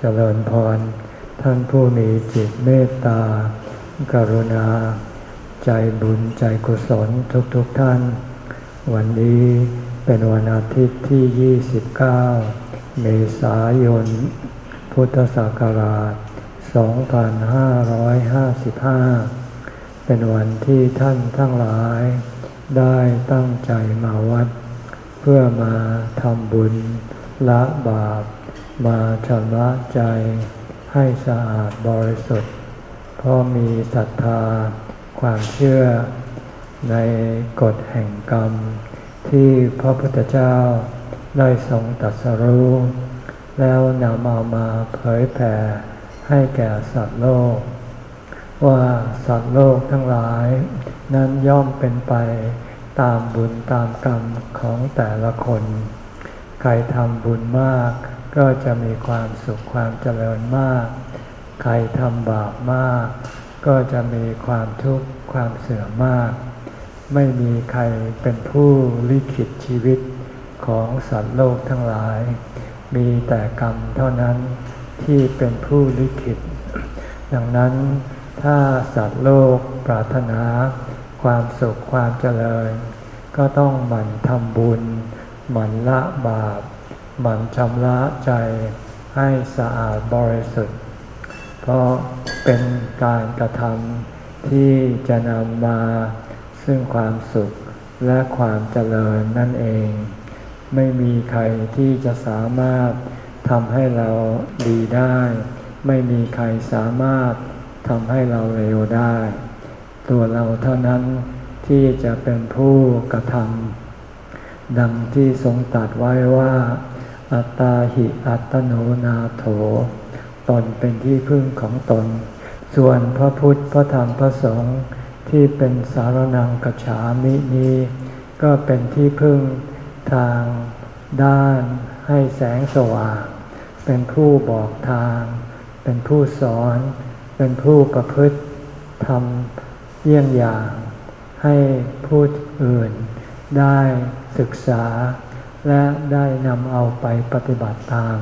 เจริญพร ท่านผู้มีจิตเมตตา กรุณา ใจบุญใจกุศลทุกๆทท่าน วันนี้เป็นวันอาทิตย์ที่ 29 เมษายน พุทธศักราช 2555 เป็นวันที่ท่านทั้งหลาย ได้ตั้งใจมาวัด เพื่อมาทำบุญละบาป มาชำระใจให้สะอาดบริสุทธิ์ เพราะมีศรัทธาความเชื่อในกฎแห่งกรรม ที่พระพุทธเจ้าได้ทรงตัดสรู้แล้วนำเอามาเผยแผ่ให้แก่สัตว์โลก ว่าสัตว์โลกทั้งหลาย นั้นย่อมเป็นไปตามบุญตามกรรมของแต่ละคน ใครทำบุญมาก ก็จะมีความสุขความเจริญมาก ใครทำบาปมาก ก็จะมีความทุกข์ความเสื่อมมาก ไม่มีใครเป็นผู้ลิขิตชีวิตของสัตว์โลกทั้งหลาย มีแต่กรรมเท่านั้นที่เป็นผู้ลิขิต ดังนั้นถ้าสัตว์โลกปรารถนา ความสุขความเจริญ ก็ต้องหมั่นทำบุญ หมั่นละบาป หมั่นชำระใจให้สะอาดบริสุทธิ์ เพราะเป็นการกระทำที่จะนำมาซึ่งความสุขและความเจริญนั่นเอง ไม่มีใครที่จะสามารถทำให้เราดีได้ ไม่มีใครสามารถทำให้เราเร็วได้ ตัวเราเท่านั้นที่จะเป็นผู้กระทำดังที่ทรงตัดไว้ว่า อัตตาหิอัตโนนาโถ ตนเป็นที่พึ่งของตน ส่วนพระพุทธพระธรรมพระสงฆ์ที่เป็นสารนังกัจฉามินี้ ก็เป็นที่พึ่งทางด้านให้แสงสว่าง เป็นผู้บอกทาง เป็นผู้สอน เป็นผู้ประพฤติทำเยี่ยงอย่าง ให้ผู้อื่นได้ศึกษา และได้นำเอาไปปฏิบัติตาม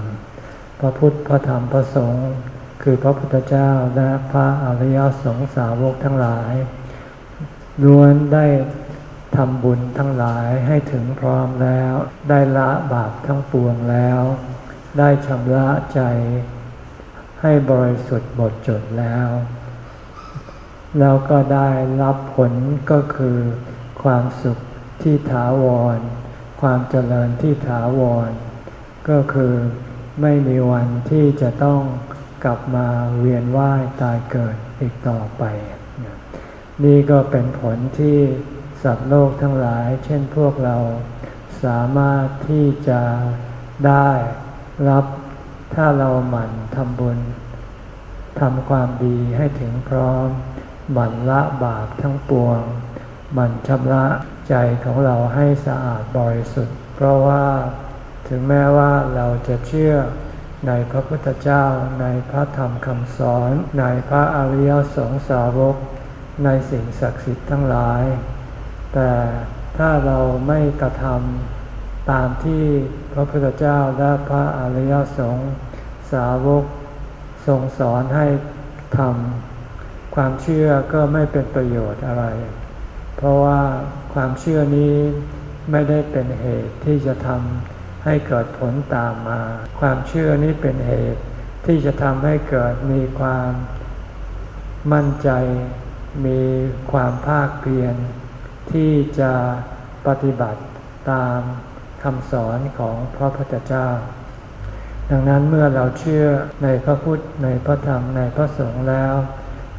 พระพุทธพระธรรมพระสงฆ์คือพระพุทธเจ้าและพระอริยสงสาวกทั้งหลายล้วนได้ทำบุญทั้งหลายให้ถึงพร้อมแล้ว ได้ละบาปทั้งปวงแล้ว ได้ชำระใจ ให้บริสุทธิ์หมดจดแล้ว แล้วก็ได้รับผลก็คือความสุขที่ถาวร ความเจริญที่ถาวร ก็คือไม่มีวันที่จะต้องกลับมาเวียนว่ายตายเกิดอีกต่อไป นี่ก็เป็นผลที่สัตว์โลกทั้งหลาย เช่นพวกเราสามารถที่จะได้รับถ้าเราหมั่นทำบุญทำความดีให้ถึงพร้อม หมั่นละบาปทั้งปวง หมั่นชำระ ใจของเราให้สะอาดบริสุทธิ์ เพราะว่าถึงแม้ว่าเราจะเชื่อในพระพุทธเจ้าในพระธรรมคำสอน ในพระอริยสงสาวก ในสิ่งศักดิ์สิทธิ์ทั้งหลาย แต่ถ้าเราไม่กระทำตามที่พระพุทธเจ้าและพระอริยสงสาวกทรงสอนให้ทำความเชื่อก็ไม่เป็นประโยชน์อะไร เพราะว่า ความเชื่อนี้ไม่ได้เป็นเหตุที่จะทำให้เกิดผลตามมา ความเชื่อนี้เป็นเหตุที่จะทำให้เกิดมีความมั่นใจ มีความภาคเพียรที่จะปฏิบัติตามคำสอนของพระพุทธเจ้า ดังนั้นเมื่อเราเชื่อในพระพุทธในพระธรรมในพระสงฆ์แล้ว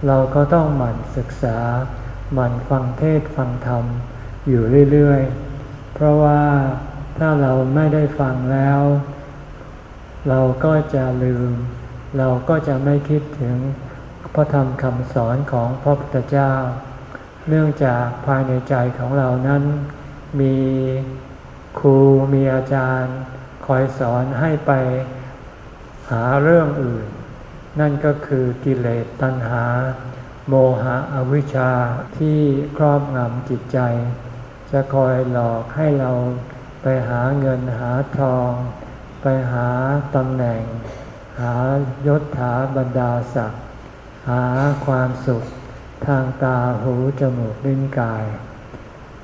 เราก็ต้องหมั่นศึกษา หมั่นฟังเทศฟังธรรม อยู่เรื่อยๆ เพราะว่าถ้าเราไม่ได้ฟังแล้ว เราก็จะลืม เราก็จะไม่คิดถึงพระธรรมคำสอนของพระพุทธเจ้า เนื่องจากภายในใจของเรานั้น มีครูมีอาจารย์ คอยสอนให้ไปหาเรื่องอื่น นั่นก็คือกิเลสตัณหา โมหะอวิชชาที่ครอบงำจิตใจ จะคอยหลอกให้เราไปหาเงินหาทอง ไปหาตำแหน่ง หายศถาบรรดาศักดิ์หาความสุขทางตาหูจมูกลิ้นกาย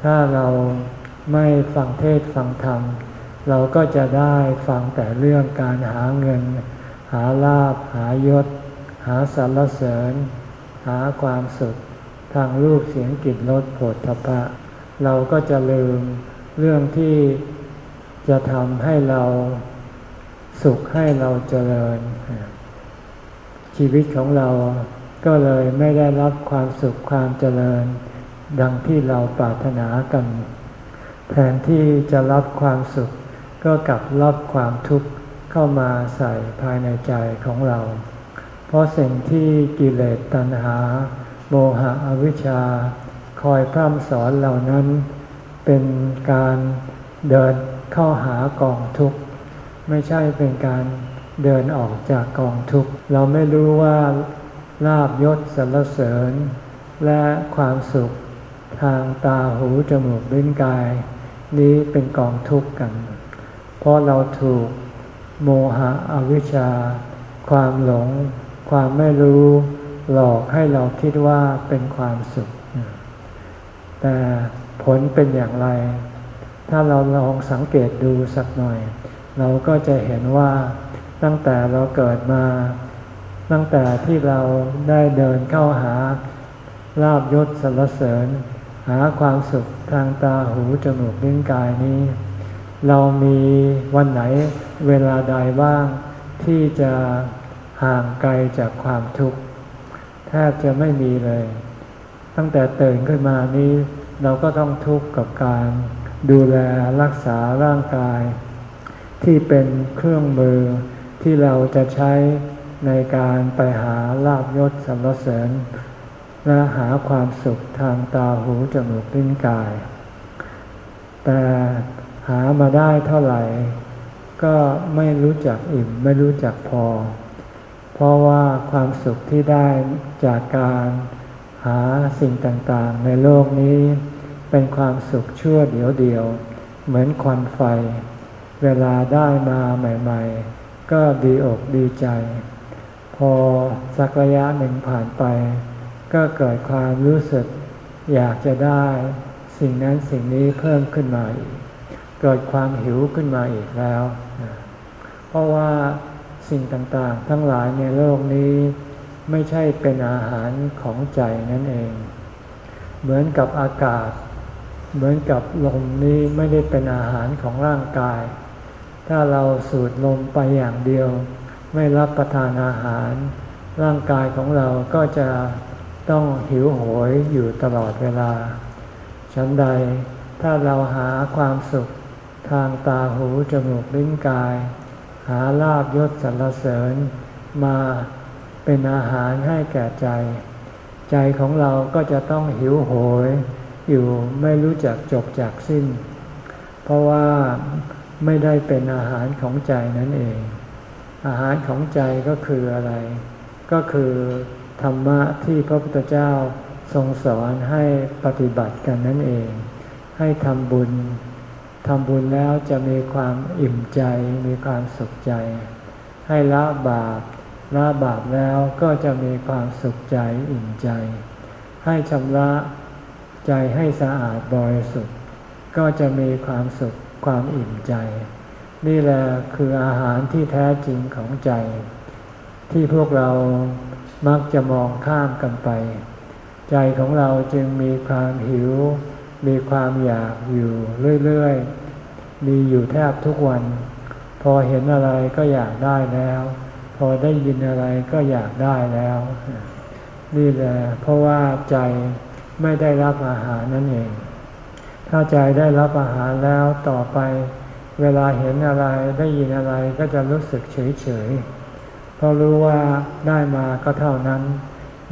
ถ้าเราไม่ฟังเทศฟังธรรม เราก็จะได้ฟังแต่เรื่องการหาเงิน หาลาบหายศ หาสรรเสริญ หาความสุขทางรูปเสียงกลิ่นรสโผฏฐัพพะ เราก็จะลืมเรื่องที่จะทำให้เราสุขให้เราเจริญ ชีวิตของเราก็เลยไม่ได้รับความสุขความเจริญ ดังที่เราปรารถนากัน แทนที่จะรับความสุข ก็กลับรับความทุกข์เข้ามาใส่ภายในใจของเรา เพราะสิ่งที่กิเลสตัณหา โมหะอวิชชา คอยพร่ำสอนเหล่านั้น เป็นการเดินเข้าหากองทุกข์ ไม่ใช่เป็นการเดินออกจากกองทุกข์ เราไม่รู้ว่าลาบยศสรรเสริญ และความสุขทางตาหูจมูกลิ้นกาย นี้เป็นกองทุกข์กัน เพราะเราถูกโมหะอวิชชา ความหลง ความไม่รู้ หลอกให้เราคิดว่าเป็นความสุข แต่ผลเป็นอย่างไร ถ้าเราลองสังเกตดูสักหน่อย เราก็จะเห็นว่าตั้งแต่เราเกิดมา ตั้งแต่ที่เราได้เดินเข้าหาลาบยศสรรเสริญ หาความสุขทางตาหูจมูกลิ้นกายนี้ เรามีวันไหนเวลาใดบ้าง ที่จะห่างไกลจากความทุกข์แทบจะไม่มีเลย ตั้งแต่ตื่นขึ้นมานี้ เราก็ต้องทุกข์กับการดูแลรักษาร่างกาย ที่เป็นเครื่องมือที่เราจะใช้ในการไปหาลาบยศสรรเสริญ และหาความสุขทางตาหูจมูกลิ้นกาย แต่หามาได้เท่าไหร่ ก็ไม่รู้จักอิ่มไม่รู้จักพอ เพราะว่าความสุขที่ได้จากการ หาสิ่งต่างๆ ในโลกนี้ เป็นความสุขชั่วเดียวเดียว เหมือนควันไฟ เวลาได้มาใหม่ ๆ ก็ดีอกดีใจ พอสักระยะหนึ่งผ่านไป ก็เกิดความรู้สึก อยากจะได้ สิ่งนั้นสิ่งนี้เพิ่มขึ้นมาอีกเกิดความหิวขึ้นมาอีกแล้ว เพราะว่าสิ่งต่างๆ ทั้งหลายในโลกนี้ ไม่ใช่เป็นอาหารของใจนั่นเอง เหมือนกับอากาศ เหมือนกับลมนี้ไม่ได้เป็นอาหารของร่างกาย ถ้าเราสูดลมไปอย่างเดียว ไม่รับประทานอาหาร ร่างกายของเราก็จะต้องหิวโหยอยู่ตลอดเวลา ฉันใดถ้าเราหาความสุขทางตาหูจมูกลิ้นกาย หาลาบยศสรรเสริญมา เป็นอาหารให้แก่ใจ ใจของเราก็จะต้องหิวโหย อยู่ไม่รู้จักจบจากสิ้น เพราะว่าไม่ได้เป็นอาหารของใจนั่นเอง อาหารของใจก็คืออะไร ก็คือธรรมะที่พระพุทธเจ้าทรงสอนให้ปฏิบัติกันนั่นเอง ให้ทำบุญทำบุญแล้วจะมีความอิ่มใจ มีความสุขใจ ให้ละบาป ละบาปแล้วก็จะมีความสุขใจอิ่มใจ ให้ชำระใจให้สะอาดบริสุทธิ์ ก็จะมีความสุขความอิ่มใจ นี่แหละคืออาหารที่แท้จริงของใจ ที่พวกเรามักจะมองข้ามกันไป ใจของเราจึงมีความหิว มีความอยากอยู่เรื่อยๆ มีอยู่แทบทุกวัน พอเห็นอะไรก็อยากได้แล้ว อได้ยินอะไรก็อยากได้แล้ว นี่แหละเพราะว่าใจไม่ได้รับอาหารนั่นเอง ถ้าใจได้รับอาหารแล้วต่อไป เวลาเห็นอะไรได้ยินอะไรก็จะรู้สึกเฉยเฉยเพราะรู้ว่าได้มาก็เท่านั้น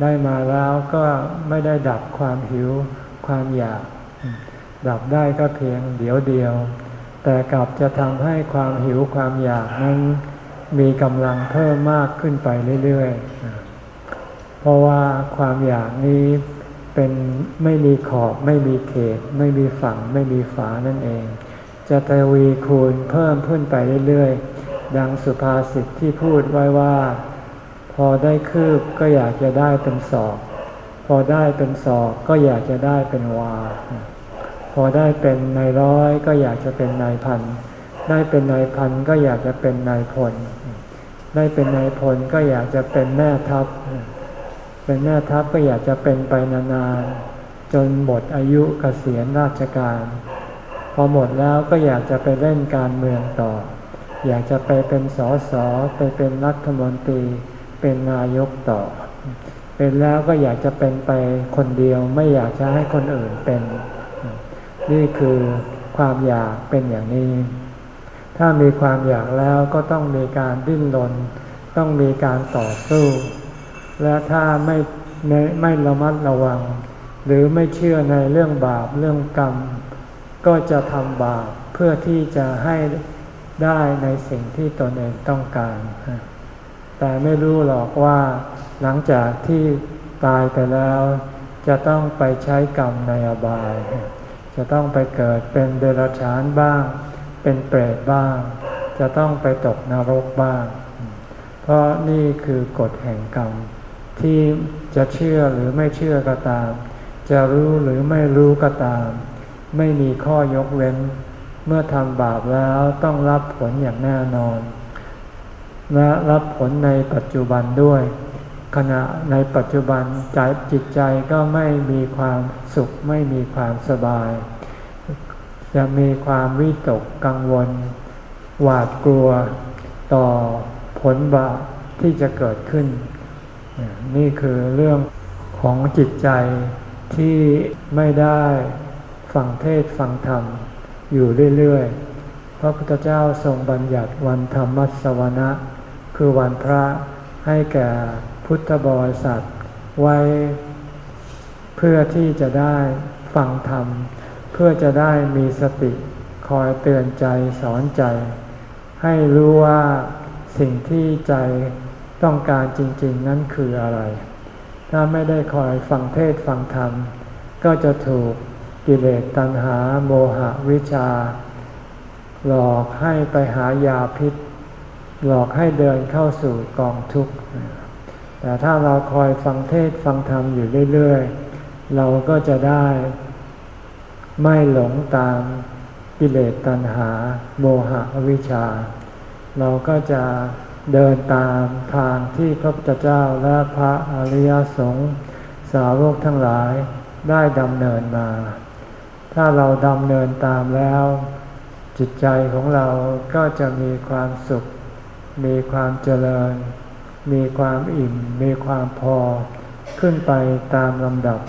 ได้มาแล้วก็ไม่ได้ดับความหิว ความอยาก ดับได้ก็เพียงเดียวเดียว แต่กลับจะทำให้ความหิวความอยากนั้น มีกำลังเพิ่มมากขึ้นไปเรื่อยๆ เพราะว่าความอยากนี้เป็นไม่มีขอบไม่มีเขต ไม่มีฝั่งไม่มีฝานั่นเอง จะทวีคูณเพิ่มขึ้นไปเรื่อยๆ ดังสุภาษิตที่พูดไว้ว่า พอได้คืบก็อยากจะได้เป็นศอก พอได้เป็นศอกก็อยากจะได้เป็นวา พอได้เป็นนายร้อยก็อยากจะเป็นนายพันได้เป็นนายพันก็อยากจะเป็นนายพล ได้เป็นนายพลก็อยากจะเป็นแม่ทัพ เป็นแม่ทัพก็อยากจะเป็นไปนานๆจนหมดอายุเกษียณราชการ พอหมดแล้วก็อยากจะไปเล่นการเมืองต่อ อยากจะไปเป็นสสไปเป็นรัฐมนตรีเป็นนายกต่อ เป็นแล้วก็อยากจะเป็นไปคนเดียวไม่อยากจะให้คนอื่นเป็น นี่คือความอยากเป็นอย่างนี้ ถ้ามีความอยากแล้วก็ต้องมีการดิ้นรน ต้องมีการต่อสู้ และถ้าไม่ไม่ไม่ระมัดระวัง หรือไม่เชื่อในเรื่องบาปเรื่องกรรม ก็จะทำบาปเพื่อที่จะให้ได้ในสิ่งที่ตนเองต้องการ แต่ไม่รู้หรอกว่าหลังจากที่ตายไปแล้ว จะต้องไปใช้กรรมในอบาย จะต้องไปเกิดเป็นเดรัจฉานบ้าง เป็นเปรตบ้าง จะต้องไปตกนรกบ้าง เพราะนี่คือกฎแห่งกรรม ที่จะเชื่อหรือไม่เชื่อก็ตาม จะรู้หรือไม่รู้ก็ตาม ไม่มีข้อยกเว้น เมื่อทำบาปแล้วต้องรับผลอย่างแน่นอน และรับผลในปัจจุบันด้วย ขณะในปัจจุบันใจจิตใจก็ไม่มีความสุขไม่มีความสบาย จะมีความวิตกกังวล หวาดกลัวต่อผลบาปที่จะเกิดขึ้น นี่คือเรื่องของจิตใจที่ไม่ได้ฟังเทศฟังธรรมอยู่เรื่อยๆ พระพุทธเจ้าทรงบัญญัติวันธรรมสวนะ คือวันพระให้แก่พุทธบริษัทไว้ เพื่อที่จะได้ฟังธรรม พื่อจะได้มีสติคอยเตือนใจสอนใจ ให้รู้ว่าสิ่งที่ใจต้องการจริง ๆ นั้นคืออะไร ถ้าไม่ได้คอยฟังเทศฟังธรรม ก็จะถูกกิเลสตัณหาโมหะวิชา หลอกให้ไปหายาพิษ หลอกให้เดินเข้าสู่กองทุกข์ แต่ถ้าเราคอยฟังเทศฟังธรรมอยู่เรื่อย ๆ เราก็จะได้ ไม่หลงตามกิเลสตัณหา โมหะวิชา เราก็จะเดินตามทางที่พระพุทธเจ้าและพระอริยสงฆ์สาวกทั้งหลายได้ดำเนินมา ถ้าเราดำเนินตามแล้ว จิตใจของเราก็จะมีความสุข มีความเจริญ มีความอิ่ม มีความพอ ขึ้นไปตามลำดับ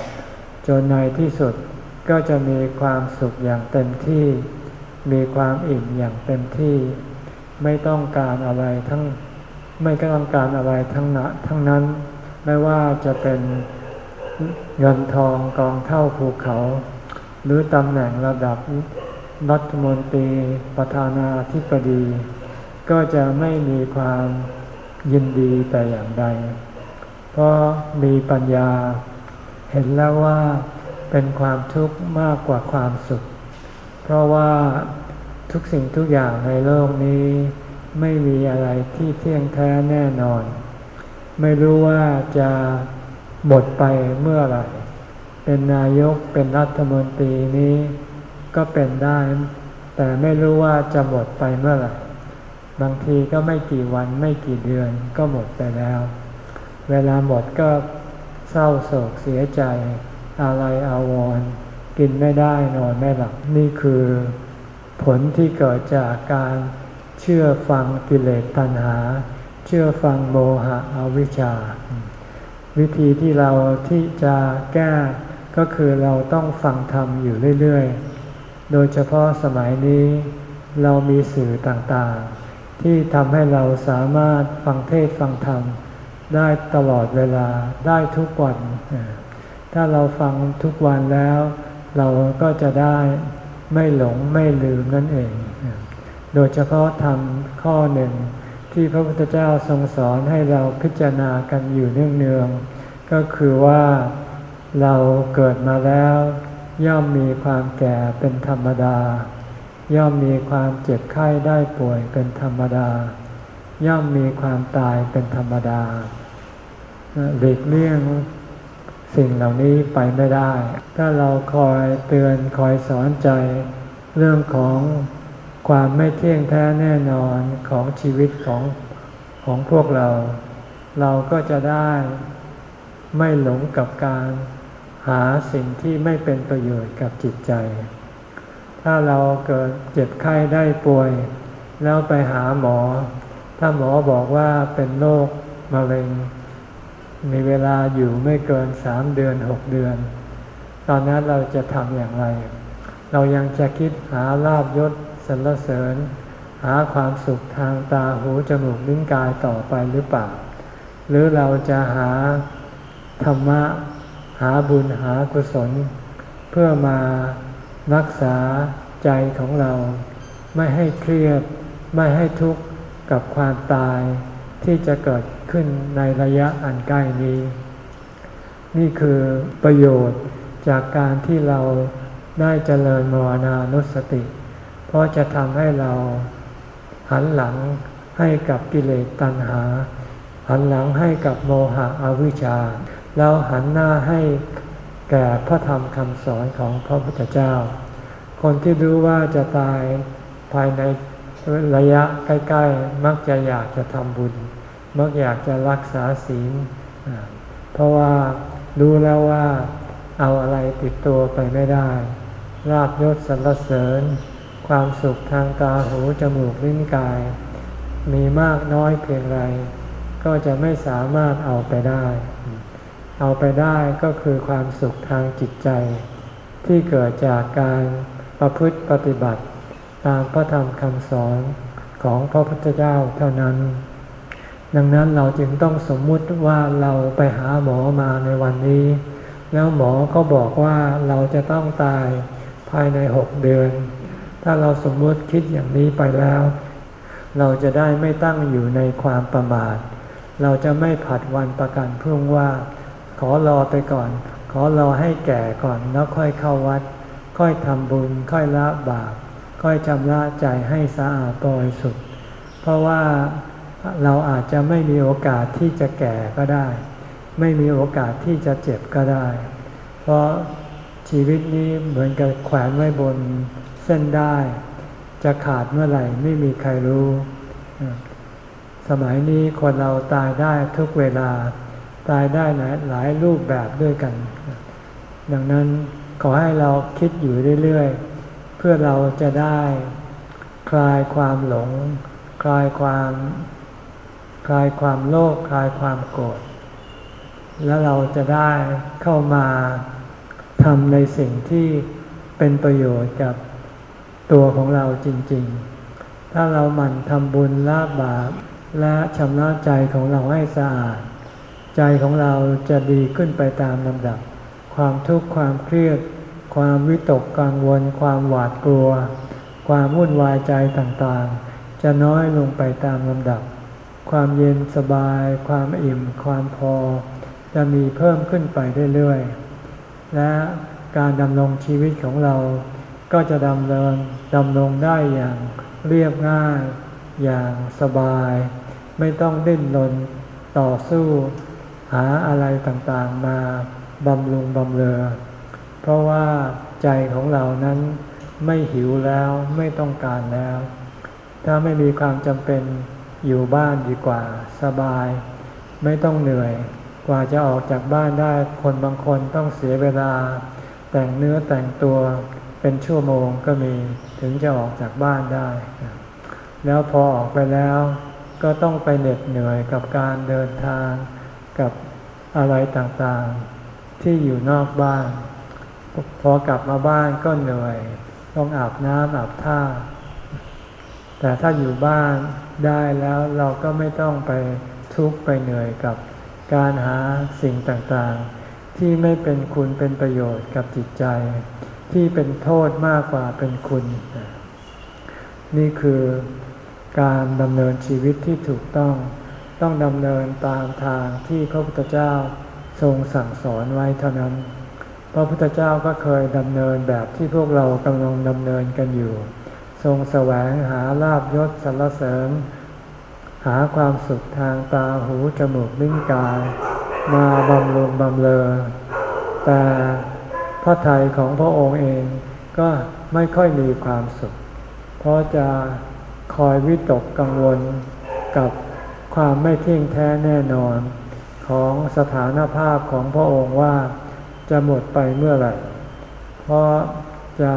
จนในที่สุด ก็จะมีความสุขอย่างเต็มที่ มีความอิ่มอย่างเต็มที่ ไม่ต้องการอะไรทั้งไม่ต้องการอะไรทั้งนั้นทั้งนั้น ไม่ว่าจะเป็นเงินทองกองเท่าภูเขา หรือตำแหน่งระดับรัฐมนตรีประธานาธิบดี ก็จะไม่มีความยินดีแต่อย่างใด เพราะมีปัญญาเห็นแล้วว่า เป็นความทุกข์มากกว่าความสุข เพราะว่าทุกสิ่งทุกอย่างในโลกนี้ ไม่มีอะไรที่เที่ยงแท้แน่นอน ไม่รู้ว่าจะหมดไปเมื่อไหร่ เป็นนายกเป็นรัฐมนตรีนี้ก็เป็นได้ แต่ไม่รู้ว่าจะหมดไปเมื่อไหร่ บางทีก็ไม่กี่วันไม่กี่เดือนก็หมดไปแล้ว เวลาหมดก็เศร้าโศกเสียใจ อะไรอาวรกินไม่ได้นอนไม่หลับนี่คือผลที่เกิดจากการเชื่อฟังกิเลสตัณหา เชื่อฟังโมหะอวิชชา วิธีที่เราที่จะแก้ก็คือเราต้องฟังธรรมอยู่เรื่อยๆ โดยเฉพาะสมัยนี้เรามีสื่อต่างๆ ที่ทำให้เราสามารถฟังเทศฟังธรรมได้ตลอดเวลาได้ทุกวัน ถ้าเราฟังทุกวันแล้ว เราก็จะได้ไม่หลงไม่ลืมนั่นเอง โดยเฉพาะธรรมข้อหนึ่ง ที่พระพุทธเจ้าทรงสอนให้เราพิจารณากันอยู่เนืองๆก็คือว่าเราเกิดมาแล้ว ย่อมมีความแก่เป็นธรรมดา ย่อมมีความเจ็บไข้ได้ป่วยเป็นธรรมดา ย่อมมีความตายเป็นธรรมดาหลีกเลี่ยง สิ่งเหล่านี้ไปไม่ได้ ถ้าเราคอยเตือนคอยสอนใจ เรื่องของความไม่เที่ยงแท้แน่นอนของชีวิตของของพวกเรา เราก็จะได้ไม่หลงกับการหาสิ่งที่ไม่เป็นประโยชน์กับจิตใจ ถ้าเราเกิดเจ็บไข้ได้ป่วย แล้วไปหาหมอ ถ้าหมอบอกว่าเป็นโรคมะเร็ง มีเวลาอยู่ไม่เกินสามเดือนหกเดือน ตอนนั้นเราจะทำอย่างไร เรายังจะคิดหาลาบยศสรรเสริญ หาความสุขทางตาหูจมูกลิ้นกายต่อไปหรือเปล่า หรือเราจะหาธรรมะ หาบุญหากุศล เพื่อมารักษาใจของเรา ไม่ให้เครียด ไม่ให้ทุกข์กับความตาย ที่จะเกิดขึ้นในระยะอันใกล้นี้ นี่คือประโยชน์จากการที่เราได้เจริญมรณานุสติ เพราะจะทำให้เราหันหลังให้กับกิเลสตัณหา หันหลังให้กับโมหะอวิชชา แล้วหันหน้าให้แก่พระธรรมคำสอนของพระพุทธเจ้า คนที่รู้ว่าจะตายภายใน ระยะใกล้ ๆ มักจะอยากจะทำบุญ มักอยากจะรักษาศีล เพราะว่ารู้แล้วว่าเอาอะไรติดตัวไปไม่ได้ราบยศสรรเสริญ ความสุขทางตาหูจมูกลิ้นกาย มีมากน้อยเพียงไร ก็จะไม่สามารถเอาไปได้ เอาไปได้ก็คือความสุขทางจิตใจ ที่เกิดจากการประพฤติปฏิบัติ ตามพระธรรมคำสอนของพระพุทธเจ้าเท่านั้น ดังนั้นเราจึงต้องสมมุติว่าเราไปหาหมอมาในวันนี้ แล้วหมอก็บอกว่าเราจะต้องตายภายในหกเดือน ถ้าเราสมมุติคิดอย่างนี้ไปแล้ว เราจะได้ไม่ตั้งอยู่ในความประมาท เราจะไม่ผัดวันประกันพรุ่งว่า ขอรอไปก่อน ขอรอให้แก่ก่อนแล้วค่อยเข้าวัด ค่อยทำบุญ ค่อยละบาป ค่อยชำระใจให้สะอาดบริสุทธิ์ เพราะว่าเราอาจจะไม่มีโอกาสที่จะแก่ก็ได้ ไม่มีโอกาสที่จะเจ็บก็ได้ เพราะชีวิตนี้เหมือนกับแขวนไว้บนเส้นได้ จะขาดเมื่อไหร่ไม่มีใครรู้ สมัยนี้คนเราตายได้ทุกเวลา ตายได้หลายลายรูปแบบด้วยกัน ดังนั้นขอให้เราคิดอยู่เรื่อยๆ เพื่อเราจะได้คลายความหลง คลายความคลายความโลภคลายความโกรธแล้วเราจะได้เข้ามาทำในสิ่งที่เป็นประโยชน์กับตัวของเราจริง ๆ ถ้าเราหมั่นทำบุญละบาปและชำระใจของเราให้สะอาด ใจของเราจะดีขึ้นไปตามลำดับ ความทุกข์ความเครียด ความวิตกกังวล ความหวาดกลัว ความวุ่นวายใจต่างๆ จะน้อยลงไปตามลำดับ ความเย็นสบาย ความอิ่ม ความพอ จะมีเพิ่มขึ้นไปเรื่อยๆ และการดำรงชีวิตของเรา ก็จะดำเนินดำรงได้อย่างเรียบง่าย อย่างสบาย ไม่ต้องดิ้นรนต่อสู้ หาอะไรต่างๆมาบำรุงบำเรอ เพราะว่าใจของเรานั้นไม่หิวแล้วไม่ต้องการแล้ว ถ้าไม่มีความจำเป็นอยู่บ้านดีกว่าสบาย ไม่ต้องเหนื่อย กว่าจะออกจากบ้านได้คนบางคนต้องเสียเวลา แต่งเนื้อแต่งตัวเป็นชั่วโมงก็มีถึงจะออกจากบ้านได้ แล้วพอออกไปแล้วก็ต้องไปเหน็ดเหนื่อยกับการเดินทางกับอะไรต่างๆ ที่อยู่นอกบ้าน พอกลับมาบ้านก็เหนื่อย ต้องอาบน้ำอาบท่า แต่ถ้าอยู่บ้านได้แล้วเราก็ไม่ต้องไปทุกข์ไปเหนื่อยกับการหาสิ่งต่างๆ ที่ไม่เป็นคุณเป็นประโยชน์กับจิตใจ ที่เป็นโทษมากกว่าเป็นคุณ นี่คือการดำเนินชีวิตที่ถูกต้องต้องดำเนินตามทางที่พระพุทธเจ้าทรงสั่งสอนไว้เท่านั้น พระพุทธเจ้าก็เคยดำเนินแบบที่พวกเรากำลังดำเนินกันอยู่ ทรงแสวงหาลาบยศสรรเสริญ หาความสุขทางตาหูจมูกลิ้นกาย มาบำรุงบำเลอ แต่พระทัยของพระองค์เองก็ไม่ค่อยมีความสุข เพราะจะคอยวิตกกังวลกับความไม่เที่ยงแท้แน่นอน ของสถานภาพของพระองค์ว่า จะหมดไปเมื่อไหร่ เพราะจะ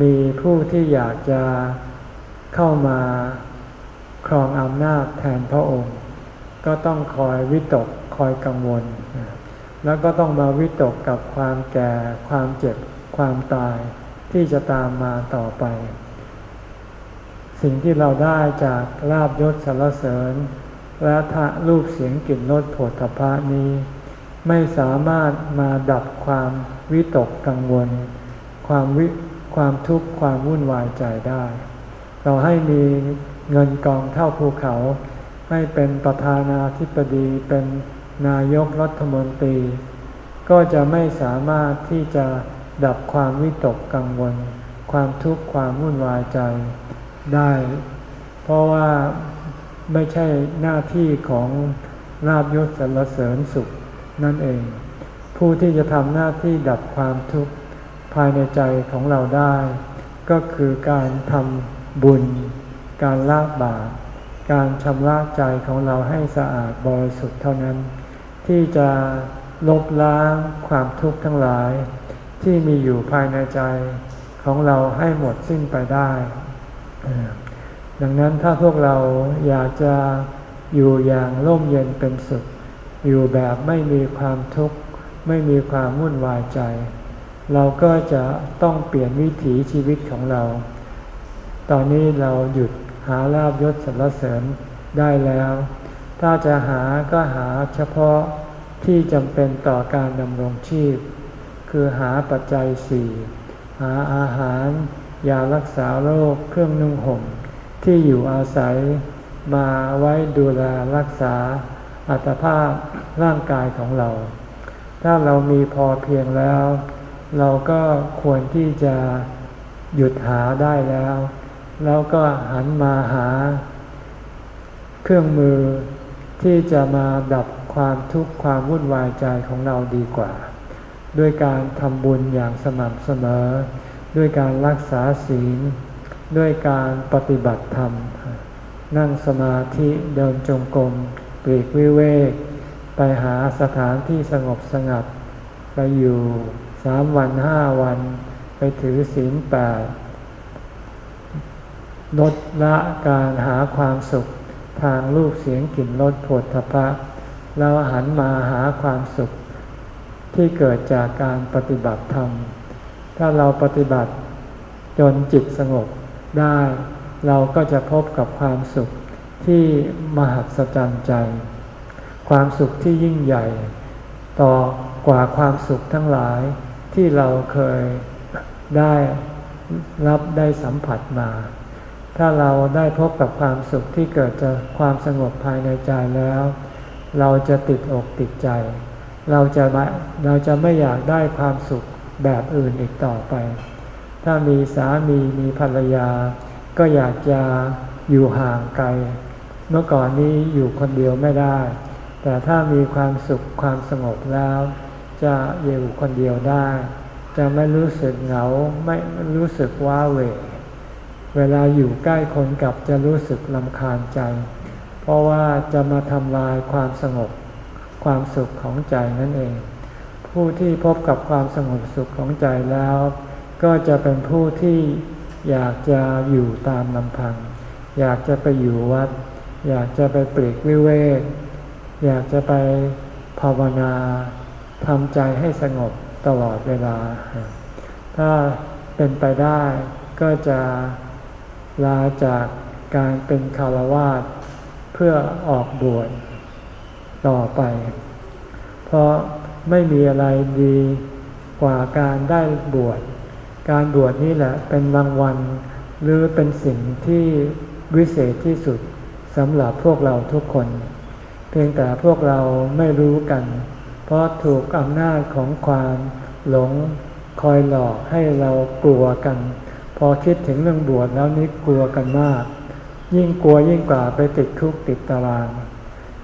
มีผู้ที่อยากจะเข้ามาครองอำนาจแทนพระองค์ ก็ต้องคอยวิตกคอยกังวล แล้วก็ต้องมาวิตกกับความแก่ความเจ็บความตายที่จะตามมาต่อไป สิ่งที่เราได้จากลาบยศสารเสริญ และทะรูปเสียงกลิ่นรสผลทพะนี้ ไม่สามารถมาดับความวิตกกังวล ความวิความทุกข์ความวุ่นวายใจได้ เราให้มีเงินกองเท่าภูเขา ให้เป็นประธานาธิบดีเป็นนายกรัฐมนตรี ก็จะไม่สามารถที่จะดับความวิตกกังวล ความทุกข์ความวุ่นวายใจได้ เพราะว่าไม่ใช่หน้าที่ของลาบยศสรรเสริญสุข นั่นเอง ผู้ที่จะทำหน้าที่ดับความทุกข์ภายในใจของเราได้ ก็คือการทำบุญ การละบาปการชำระใจของเราให้สะอาดบริสุทธิ์เท่านั้น ที่จะลบล้างความทุกข์ทั้งหลาย ที่มีอยู่ภายในใจของเราให้หมดสิ้นไปได้ ดังนั้นถ้าพวกเราอยากจะอยู่อย่างร่มเย็นเป็นสุข อยู่แบบไม่มีความทุกข์ไม่มีความวุ่นวายใจ เราก็จะต้องเปลี่ยนวิถีชีวิตของเรา ตอนนี้เราหยุดหาลาบยศสรรเสริญได้แล้ว ถ้าจะหาก็หาเฉพาะที่จำเป็นต่อการดำรงชีพ คือหาปัจจัยสี่หาอาหาร ยารักษาโรคเครื่องนุ่งห่มที่อยู่อาศัยมาไว้ดูแลรักษา อัตภาพร่างกายของเรา ถ้าเรามีพอเพียงแล้ว เราก็ควรที่จะหยุดหาได้แล้ว แล้วก็หันมาหา เครื่องมือที่จะมาดับความทุกข์ความวุ่นวายใจของเราดีกว่า ด้วยการทำบุญอย่างสม่ำเสมอ ด้วยการรักษาศีล ด้วยการปฏิบัติธรรม นั่งสมาธิเดินจงกรม ปลีกวิเวก ไปหาสถานที่สงบสงัด ไปอยู่สามวันห้าวัน ไปถือศีลแปดลดละการหาความสุขทางรูปเสียงกลิ่นรสผลทพะแล้วหันมาหาความสุข ที่เกิดจากการปฏิบัติธรรม ถ้าเราปฏิบัติจนจิตสงบได้ เราก็จะพบกับความสุข ที่มหัศจรรย์ใจ ความสุขที่ยิ่งใหญ่ ต่อกว่าความสุขทั้งหลายที่เราเคยได้รับได้สัมผัสมา ถ้าเราได้พบกับความสุขที่เกิดจากความสงบภายในใจแล้ว เราจะติดอกติดใจ เราจะเราจะไม่อยากได้ความสุขแบบอื่นอีกต่อไป ถ้ามีสามีมีภรรยา ก็อยากจะอยู่ห่างไกล เมื่อก่อนนี้อยู่คนเดียวไม่ได้ แต่ถ้ามีความสุขความสงบแล้ว จะอยู่คนเดียวได้ จะไม่รู้สึกเหงาไม่รู้สึกว้าเหวเวลาอยู่ใกล้คนกับจะรู้สึกลำคาญใจ เพราะว่าจะมาทำลายความสงบความสุขของใจนั่นเอง ผู้ที่พบกับความสงบสุขของใจแล้ว ก็จะเป็นผู้ที่อยากจะอยู่ตามลำพัง อยากจะไปอยู่วัด อยากจะไปปลีกวิเวกอยากจะไปภาวนาทำใจให้สงบตลอดเวลา ถ้าเป็นไปได้ก็จะลาจากการเป็นคารวาสเพื่อออกบวชต่อไป เพราะไม่มีอะไรดีกว่าการได้บวช การบวชนี่แหละเป็นรางวัลหรือเป็นสิ่งที่วิเศษที่สุด สำหรับพวกเราทุกคน เพียงแต่พวกเราไม่รู้กัน เพราะถูกอำนาจของความหลงคอยหลอกให้เรากลัวกัน พอคิดถึงเรื่องบวชแล้วนี่กลัวกันมากกยิ่งกลัวยิ่งกว่าไปติดคุกติดตาราง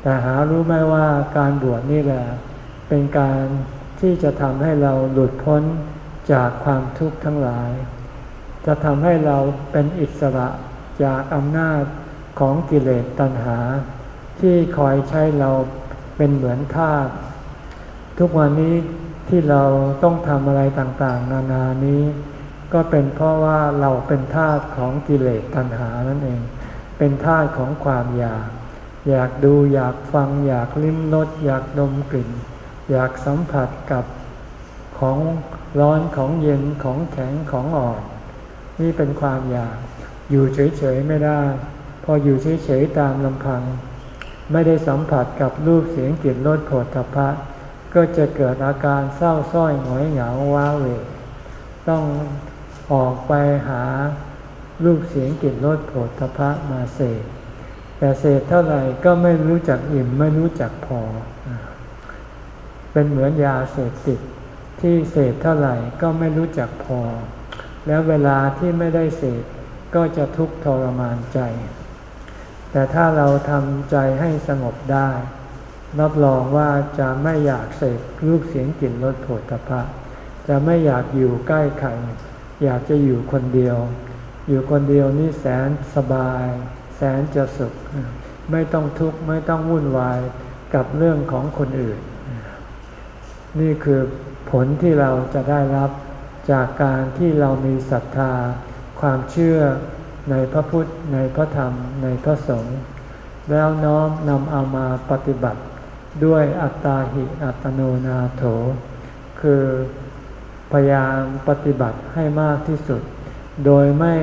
แต่หารู้ไหมว่าการบวชนี่แหละ เป็นการที่จะทำให้เราหลุดพ้นจากความทุกข์ทั้งหลาย จะทำให้เราเป็นอิสระจากอำนาจ ของกิเลสตัณหา ที่คอยใช้เราเป็นเหมือนทาสทุกวันนี้ที่เราต้องทำอะไรต่างๆ นานานี้ ก็เป็นเพราะว่าเราเป็นทาสของกิเลสตัณหานั่นเอง เป็นทาสของความอยาก อยากดูอยากฟังอยากลิ้มรสอยากดมกลิ่น อยากสัมผัสกับของร้อนของเย็นของแข็งของอ่อน นี่เป็นความอยากอยู่เฉยๆไม่ได้ ออยู่เฉยๆตามลำพัง ไม่ได้สัมผัสกับรูปเสียงกลิ่นรสโผฏฐัพพะก็จะเกิดอาการเศร้าส้อยหงอยเหงาว้าเหวต้องออกไปหารูปเสียงกลิ่นรสโผฏฐัพพะมาเสพแต่เสพเท่าไหร่ก็ไม่รู้จักอิ่มไม่รู้จักพอ เป็นเหมือนยาเสพติดที่เสพเท่าไหร่ก็ไม่รู้จักพอ แล้วเวลาที่ไม่ได้เสพก็จะทุกข์ทรมานใจ แต่ถ้าเราทำใจให้สงบได้รับรองว่าจะไม่อยากเสพรูปเสียงกลิ่นรสโผฏฐัพพะจะไม่อยากอยู่ใกล้ใครอยากจะอยู่คนเดียว อยู่คนเดียวนี่แสนสบาย แสนจะสุข ไม่ต้องทุกข์ไม่ต้องวุ่นวายกับเรื่องของคนอื่น นี่คือผลที่เราจะได้รับจากการที่เรามีศรัทธา ความเชื่อ ในพระพุทธ ในพระธรรม ในพระสงฆ์แล้วน้อมนำเอามาปฏิบัติด้วยอัตตาหิอัตโนนาโถ คือพยายามปฏิบัติให้มากที่สุด โดยไม่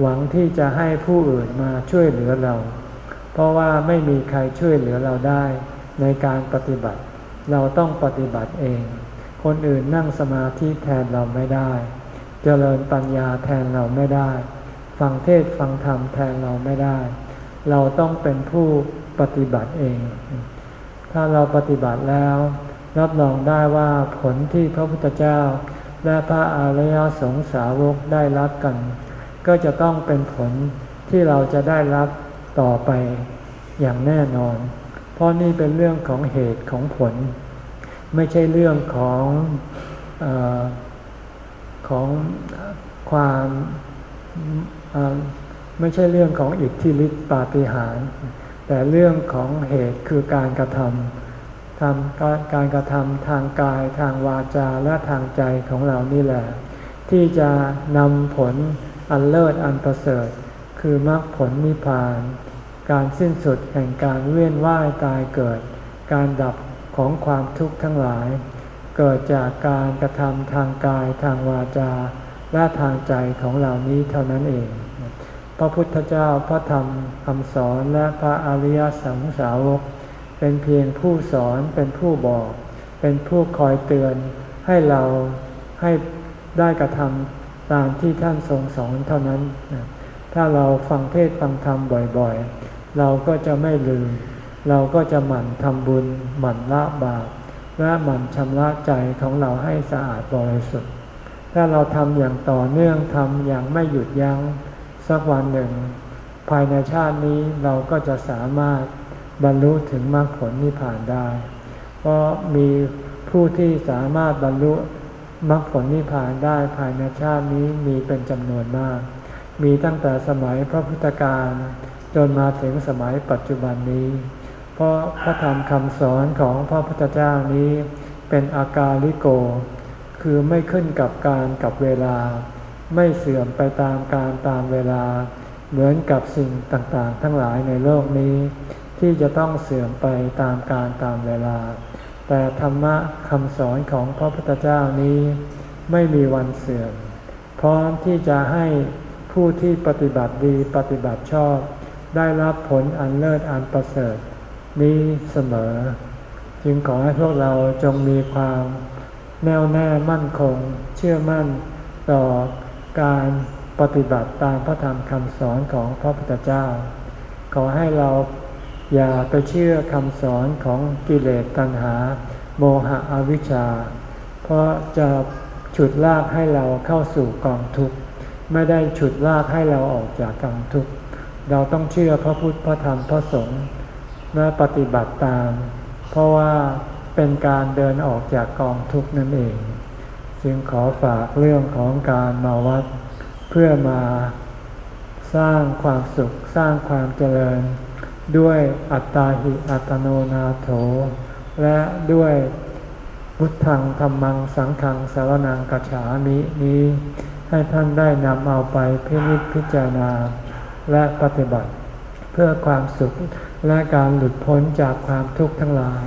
หวังที่จะให้ผู้อื่นมาช่วยเหลือเรา เพราะว่าไม่มีใครช่วยเหลือเราได้ในการปฏิบัติ เราต้องปฏิบัติเอง คนอื่นนั่งสมาธิแทนเราไม่ได้ เจริญปัญญาแทนเราไม่ได้ ฟังเทศฟังธรรมแทนเราไม่ได้ เราต้องเป็นผู้ปฏิบัติเอง ถ้าเราปฏิบัติแล้ว รับรองได้ว่าผลที่พระพุทธเจ้า และพระอริยสงสาวกได้รับกัน ก็จะต้องเป็นผลที่เราจะได้รับต่อไปอย่างแน่นอน เพราะนี่เป็นเรื่องของเหตุของผล ไม่ใช่เรื่องของอของความ ไม่ใช่เรื่องของอิทธิฤทธิปาฏิหาริย์แต่เรื่องของเหตุคือการกระทำทำการกระทำทางกายทางวาจาและทางใจของเรานี่แหละ ที่จะนำผลอันเลิศอันประเสริฐ คือมรรคผลนิพพาน การสิ้นสุดแห่งการเวียนว่ายตายเกิด การดับของความทุกข์ทั้งหลาย เกิดจากการกระทำทางกายทางวาจา ละทางใจของเหล่านี้เท่านั้นเอง พระพุทธเจ้าพระธรรมคำสอนและพระอริยสังสาวก เป็นเพียงผู้สอนเป็นผู้บอก เป็นผู้คอยเตือนให้เราให้ได้กระทำตามที่ท่านทรงสอนเท่านั้น ถ้าเราฟังเทศฟังธรรมบ่อยๆ เราก็จะไม่ลืม เราก็จะหมั่นทำบุญ หมั่นละบาปและหมั่นชำระใจของเราให้สะอาดบริสุทธิ์ ถ้าเราทำอย่างต่อเนื่องทำอย่างไม่หยุดยัง้งสักวันหนึ่ง ภายในชาตินี้เราก็จะสามารถบรรลุถึงมรรคผลนิพพานได้ เพราะมีผู้ที่สามารถบรรลุมรรคผลนิพพานได้ภายในชาตินี้มีเป็นจำนวนมาก มีตั้งแต่สมัยพระพุทธการจนมาถึงสมัยปัจจุบันนี้ เพราะพระธรรมคำสอนของพระพุทธเจ้านี้เป็นอากาลิโก คือไม่ขึ้นกับการกับเวลา ไม่เสื่อมไปตามการตามเวลา เหมือนกับสิ่งต่างๆ ทั้งหลายในโลกนี้ ที่จะต้องเสื่อมไปตามการตามเวลา แต่ธรรมะคำสอนของพระพุทธเจ้านี้ ไม่มีวันเสื่อม พร้อมที่จะให้ผู้ที่ปฏิบัติดีปฏิบัติชอบ ได้รับผลอันเลิศอันประเสริฐนี้เสมอ จึงขอให้พวกเราจงมีความ แน่วแน่มั่นคง เชื่อมั่นต่อการปฏิบัติตามพระธรรมคำสอนของพระพุทธเจ้า ขอให้เราอย่าไปเชื่อคำสอนของกิเลสตัณหา โมหะอวิชชา เพราะจะฉุดลากให้เราเข้าสู่กองทุกข์ไม่ได้ฉุดลากให้เราออกจากกองทุกข์เราต้องเชื่อพระพุทธพระธรรมพระสงฆ์และปฏิบัติตาม เพราะว่า เป็นการเดินออกจากกองทุกข์นั่นเอง จึงขอฝากเรื่องของการมาวัด เพื่อมาสร้างความสุขสร้างความเจริญ ด้วยอัตตาหิอัตโนนาโถ และด้วยพุทธังธรรมังสังฆังสารนังกัจฉามินี้ ให้ท่านได้นำเอาไปพิจิตพิจารณา และปฏิบัติ เพื่อความสุขและการหลุดพ้นจากความทุกข์ทั้งหลาย